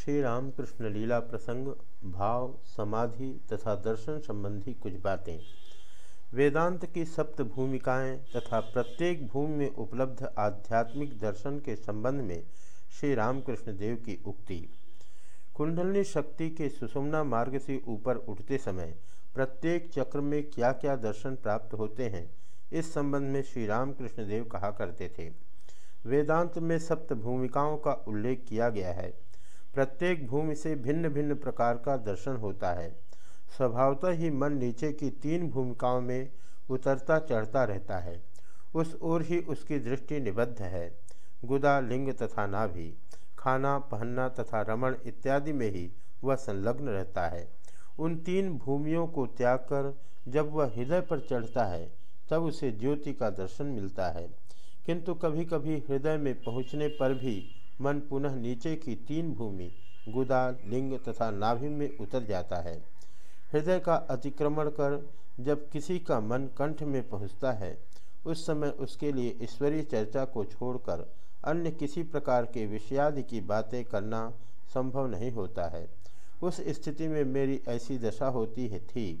श्री रामकृष्ण लीला प्रसंग, भाव, समाधि तथा दर्शन संबंधी कुछ बातें। वेदांत की सप्त भूमिकाएँ तथा प्रत्येक भूमि में उपलब्ध आध्यात्मिक दर्शन के संबंध में श्री रामकृष्ण देव की उक्ति। कुंडलनी शक्ति के सुषमना मार्ग से ऊपर उठते समय प्रत्येक चक्र में क्या क्या दर्शन प्राप्त होते हैं, इस संबंध में श्री रामकृष्ण देव कहा करते थे। वेदांत में सप्त भूमिकाओं का उल्लेख किया गया है। प्रत्येक भूमि से भिन्न भिन्न प्रकार का दर्शन होता है। स्वभावतः ही मन नीचे की तीन भूमिकाओं में उतरता, चढ़ता रहता है। उस ओर ही उसकी दृष्टि निबद्ध है। गुदा, लिंग तथा नाभि, खाना, पहनना तथा रमण इत्यादि में ही वह संलग्न रहता है। उन तीन भूमियों को त्याग कर जब वह हृदय पर चढ़ता है, तब उसे ज्योति का दर्शन मिलता है। किंतु कभी कभी हृदय में पहुँचने पर भी मन पुनः नीचे की तीन भूमि गुदा लिंग तथा नाभि में उतर जाता है। हृदय का अतिक्रमण कर जब किसी का मन कंठ में पहुँचता है, उस समय उसके लिए ईश्वरीय चर्चा को छोड़कर अन्य किसी प्रकार के विषयादि की बातें करना संभव नहीं होता है। उस स्थिति में मेरी ऐसी दशा होती है थी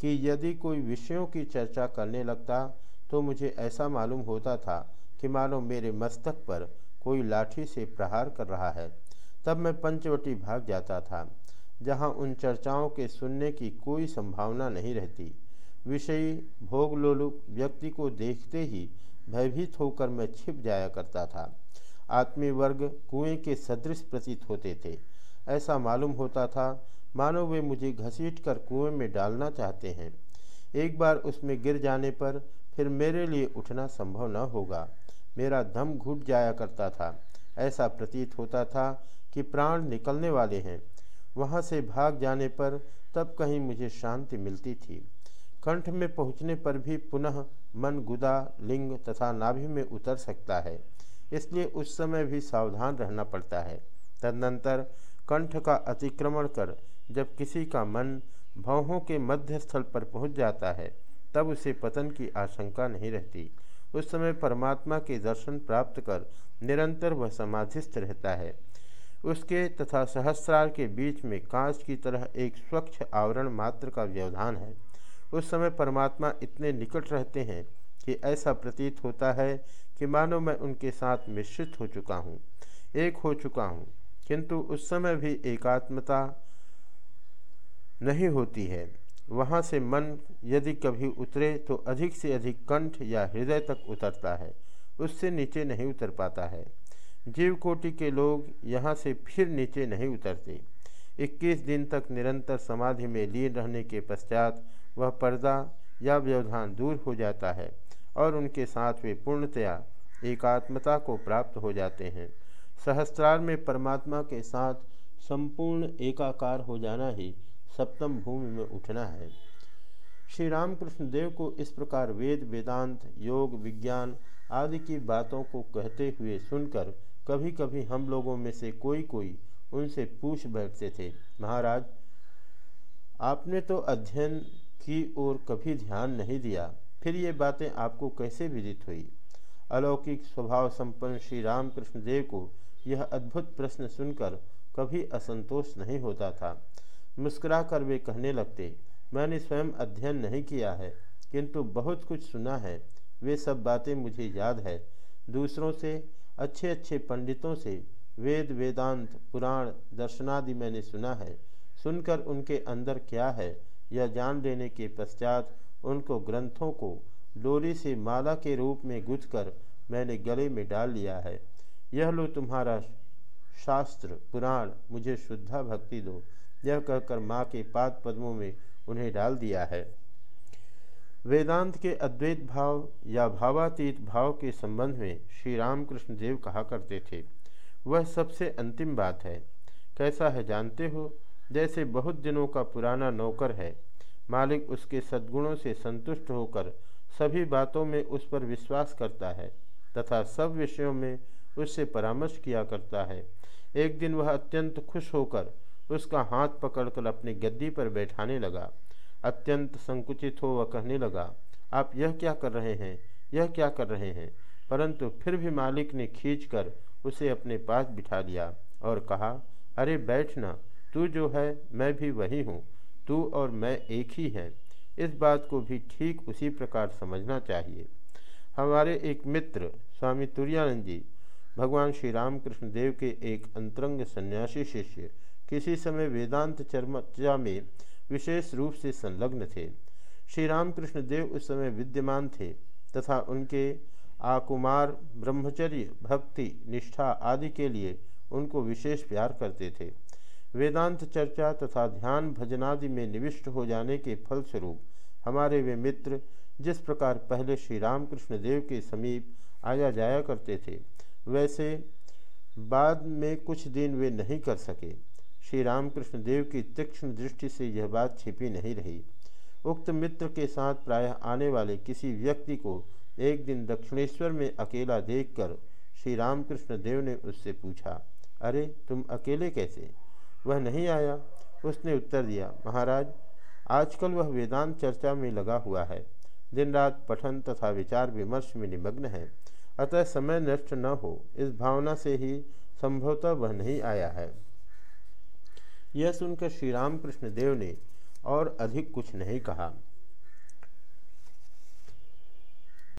कि यदि कोई विषयों की चर्चा करने लगता तो मुझे ऐसा मालूम होता था कि मानो मेरे मस्तक पर कोई लाठी से प्रहार कर रहा है। तब मैं पंचवटी भाग जाता था, जहाँ उन चर्चाओं के सुनने की कोई संभावना नहीं रहती। विषयी भोगलोलुप व्यक्ति को देखते ही भयभीत होकर मैं छिप जाया करता था। आत्मी वर्ग कुएँ के सदृश प्रतीत होते थे। ऐसा मालूम होता था, मानो वे मुझे घसीट कर कुएँ में डालना चाहते हैं। एक बार उसमें गिर जाने पर फिर मेरे लिए उठना संभव न होगा। मेरा दम घुट जाया करता था। ऐसा प्रतीत होता था कि प्राण निकलने वाले हैं। वहाँ से भाग जाने पर तब कहीं मुझे शांति मिलती थी। कंठ में पहुँचने पर भी पुनः मन गुदा, लिंग तथा नाभि में उतर सकता है। इसलिए उस समय भी सावधान रहना पड़ता है। तदनंतर कंठ का अतिक्रमण कर जब किसी का मन भवों के मध्य स्थल पर पहुँच जाता है, तब उसे पतन की आशंका नहीं रहती। उस समय परमात्मा के दर्शन प्राप्त कर निरंतर वह समाधिस्थ रहता है। उसके तथा सहस्रार के बीच में कांच की तरह एक स्वच्छ आवरण मात्र का व्यवधान है। उस समय परमात्मा इतने निकट रहते हैं कि ऐसा प्रतीत होता है कि मानो मैं उनके साथ मिश्रित हो चुका हूँ, एक हो चुका हूँ, किंतु उस समय भी एकात्मता नहीं होती है। वहाँ से मन यदि कभी उतरे तो अधिक से अधिक कंठ या हृदय तक उतरता है। उससे नीचे नहीं उतर पाता है। जीव कोटि के लोग यहाँ से फिर नीचे नहीं उतरते। 21 दिन तक निरंतर समाधि में लीन रहने के पश्चात वह पर्दा या व्यवधान दूर हो जाता है और उनके साथ वे पूर्णतया एकात्मता को प्राप्त हो जाते हैं। सहस्त्रार में परमात्मा के साथ संपूर्ण एकाकार हो जाना ही सप्तम भूमि में उठना है। श्री रामकृष्ण देव को इस प्रकार वेद, वेदांत, योग, विज्ञान आदि की बातों को कहते हुए सुनकर कभी कभी हम लोगों में से कोई कोई उनसे पूछ बैठते थे, महाराज, आपने तो अध्ययन की ओर कभी ध्यान नहीं दिया, फिर ये बातें आपको कैसे विदित हुई? अलौकिक स्वभाव संपन्न श्री रामकृष्ण देव को यह अद्भुत प्रश्न सुनकर कभी असंतोष नहीं होता था। मुस्कुरा कर वे कहने लगते, मैंने स्वयं अध्ययन नहीं किया है, किंतु बहुत कुछ सुना है। वे सब बातें मुझे याद है। दूसरों से अच्छे अच्छे पंडितों से, वेद, वेदांत, पुराण, दर्शनादि मैंने सुना है। सुनकर उनके अंदर क्या है, यह जान लेने के पश्चात उनको ग्रंथों को डोरी से माला के रूप में कर मैंने गले में डाल लिया है। यह लो तुम्हारा शास्त्र, पुराण, मुझे शुद्धा भक्ति दो। यह कहकर माँ के पाद पद्मों में उन्हें डाल दिया है। वेदांत के अद्वैत भाव या भावातीत भाव के संबंध में श्री रामकृष्ण देव कहा करते थे। वह सबसे अंतिम बात है। कैसा है जानते हो? जैसे बहुत दिनों का पुराना नौकर है। मालिक उसके सद्गुणों से संतुष्ट होकर सभी बातों में उस पर विश्वास करता है तथा सब विषयों में उससे परामर्श किया करता है। एक दिन वह अत्यंत खुश होकर उसका हाथ पकड़कर अपनी गद्दी पर बैठाने लगा। अत्यंत संकुचित हो वह कहने लगा, आप यह क्या कर रहे हैं? यह क्या कर रहे हैं? परंतु फिर भी मालिक ने खींचकर उसे अपने पास बिठा लिया और कहा, अरे बैठना तू जो है, मैं भी वही हूँ। तू और मैं एक ही हैं। इस बात को भी ठीक उसी प्रकार समझना चाहिए। हमारे एक मित्र, स्वामी तुरानंद जी, भगवान श्री रामकृष्ण देव के एक अंतरंग सन्यासी शिष्य किसी समय वेदांत चर्चा में विशेष रूप से संलग्न थे। श्री रामकृष्ण देव उस समय विद्यमान थे तथा उनके आकुमार, ब्रह्मचर्य, भक्ति, निष्ठा आदि के लिए उनको विशेष प्यार करते थे। वेदांत चर्चा तथा ध्यान भजनादि में निविष्ट हो जाने के फलस्वरूप हमारे वे मित्र जिस प्रकार पहले श्री रामकृष्ण देव के समीप आया जाया करते थे, वैसे बाद में कुछ दिन वे नहीं कर सके। श्री रामकृष्ण देव की तीक्ष्ण दृष्टि से यह बात छिपी नहीं रही। उक्त मित्र के साथ प्रायः आने वाले किसी व्यक्ति को एक दिन दक्षिणेश्वर में अकेला देखकर श्री रामकृष्ण देव ने उससे पूछा, अरे, तुम अकेले कैसे? वह नहीं आया। उसने उत्तर दिया, महाराज, आजकल वह वेदांत चर्चा में लगा हुआ है। दिन रात पठन तथा विचार विमर्श में निमग्न है। अतः समय नष्ट न हो। इस भावना से ही संभवतः वह नहीं आया है। यह सुनकर श्री राम कृष्ण देव ने और अधिक कुछ नहीं कहा।